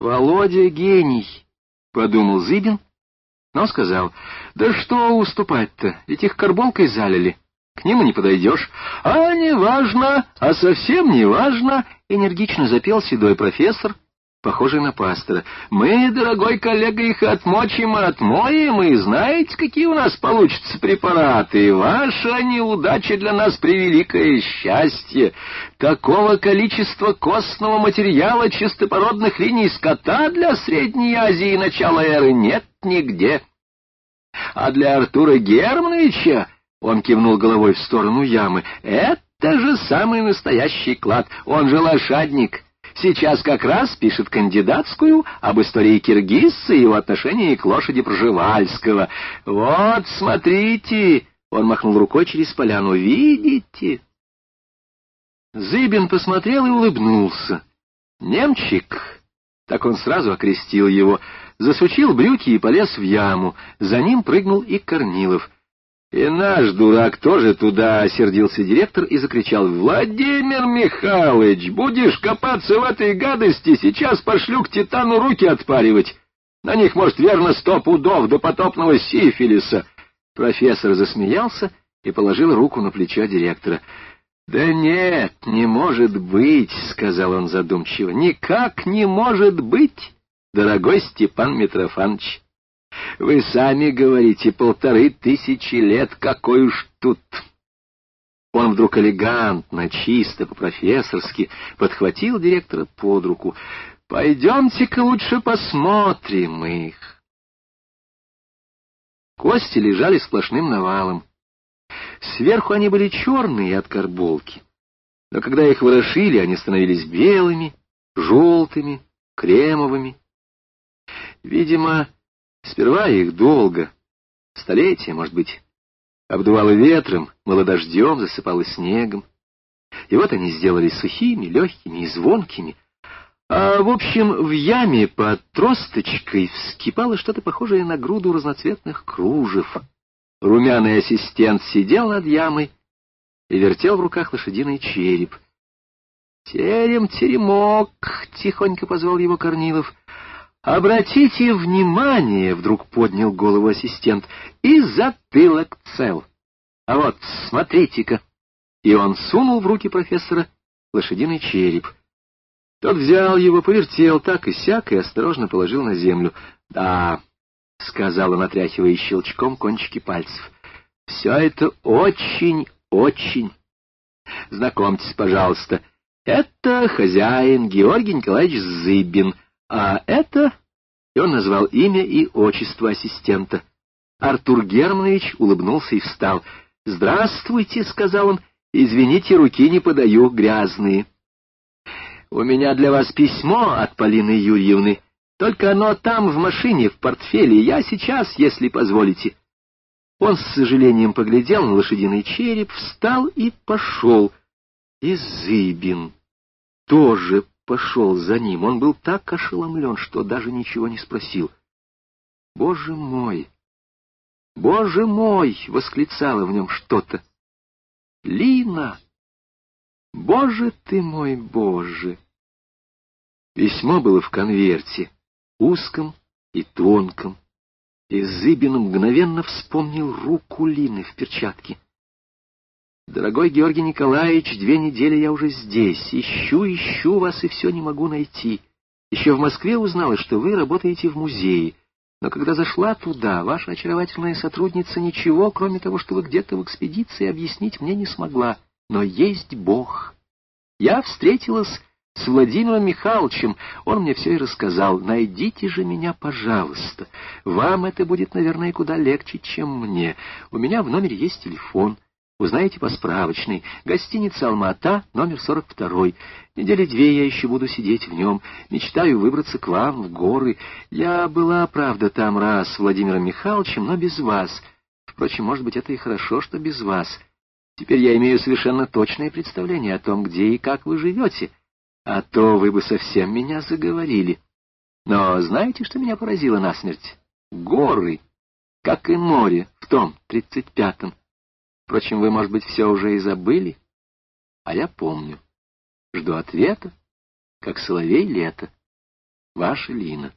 Володя гений, — подумал Зыбин, но сказал, да что уступать-то, ведь их карболкой залили. К ним и не подойдешь. А не важно, а совсем не важно, — энергично запел седой профессор, похожий на пастора. Мы, дорогой коллега, их отмочим и отмоем, и знаете, какие у нас получатся препараты. Ваша неудача для нас превеликое счастье. Такого количества костного материала чистопородных линий скота для Средней Азии и начала эры нет нигде. А для Артура Германовича, он кивнул головой в сторону ямы, это же самый настоящий клад, он же лошадник. Сейчас как раз пишет кандидатскую об истории киргизца и его отношении к лошади Пржевальского. Вот, смотрите, он махнул рукой через поляну, видите? Зыбин посмотрел и улыбнулся. Немчик, так он сразу окрестил его, засучил брюки и полез в яму. За ним прыгнул и Корнилов. И наш дурак тоже туда осердился директор и закричал. «Владимир Михайлович, будешь копаться в этой гадости, сейчас пошлю к Титану руки отпаривать. На них, может, верно, сто пудов до потопного сифилиса». Профессор засмеялся и положил руку на плечо директора. «Да нет, не может быть», — сказал он задумчиво, — «никак не может быть, дорогой Степан Митрофанович». Вы сами говорите, полторы тысячи лет, какой уж тут... Он вдруг элегантно, чисто, по-профессорски подхватил директора под руку. «Пойдемте-ка лучше посмотрим их». Кости лежали сплошным навалом. Сверху они были черные от карболки, но когда их ворошили, они становились белыми, желтыми, кремовыми. Видимо, Сперва их долго, столетия, может быть, обдувало ветром, мыло дождем, засыпало снегом. И вот они сделались сухими, легкими и звонкими. А, в общем, в яме под тросточкой вскипало что-то похожее на груду разноцветных кружев. Румяный ассистент сидел над ямой и вертел в руках лошадиный череп. «Терем, теремок!» — тихонько позвал его Корнилов — «Обратите внимание!» — вдруг поднял голову ассистент. «И затылок цел. А вот, смотрите-ка!» И он сунул в руки профессора лошадиный череп. Тот взял его, повертел так и сяк и осторожно положил на землю. «Да», — сказал он, отряхивая щелчком кончики пальцев, — «все это очень-очень. Знакомьтесь, пожалуйста, это хозяин Георгий Николаевич Зыбин». А это... И он назвал имя и отчество ассистента. Артур Германович улыбнулся и встал. «Здравствуйте», — сказал он, — «извините, руки не подаю, грязные». «У меня для вас письмо от Полины Юрьевны. Только оно там, в машине, в портфеле. Я сейчас, если позволите». Он с сожалением поглядел на лошадиный череп, встал и пошел. И тоже пошел за ним. Он был так ошеломлен, что даже ничего не спросил. «Боже мой! Боже мой!» — восклицало в нем что-то. «Лина! Боже ты мой, Боже!» Письмо было в конверте, узком и тонком, и Зыбин мгновенно вспомнил руку Лины в перчатке. Дорогой Георгий Николаевич, две недели я уже здесь. Ищу, ищу вас и все не могу найти. Еще в Москве узнала, что вы работаете в музее. Но когда зашла туда, ваша очаровательная сотрудница ничего, кроме того, что вы где-то в экспедиции, объяснить мне не смогла. Но есть Бог. Я встретилась с Владимиром Михайловичем. Он мне все и рассказал. Найдите же меня, пожалуйста. Вам это будет, наверное, куда легче, чем мне. У меня в номере есть телефон. Узнаете по справочной. Гостиница «Алма-Ата», номер 42. Недели две я еще буду сидеть в нем. Мечтаю выбраться к вам в горы. Я была, правда, там раз с Владимиром Михайловичем, но без вас. Впрочем, может быть, это и хорошо, что без вас. Теперь я имею совершенно точное представление о том, где и как вы живете. А то вы бы совсем меня заговорили. Но знаете, что меня поразило насмерть? Горы, как и море в том тридцать пятом. Впрочем, вы, может быть, все уже и забыли, а я помню. Жду ответа, как соловей лето. Ваша Лина.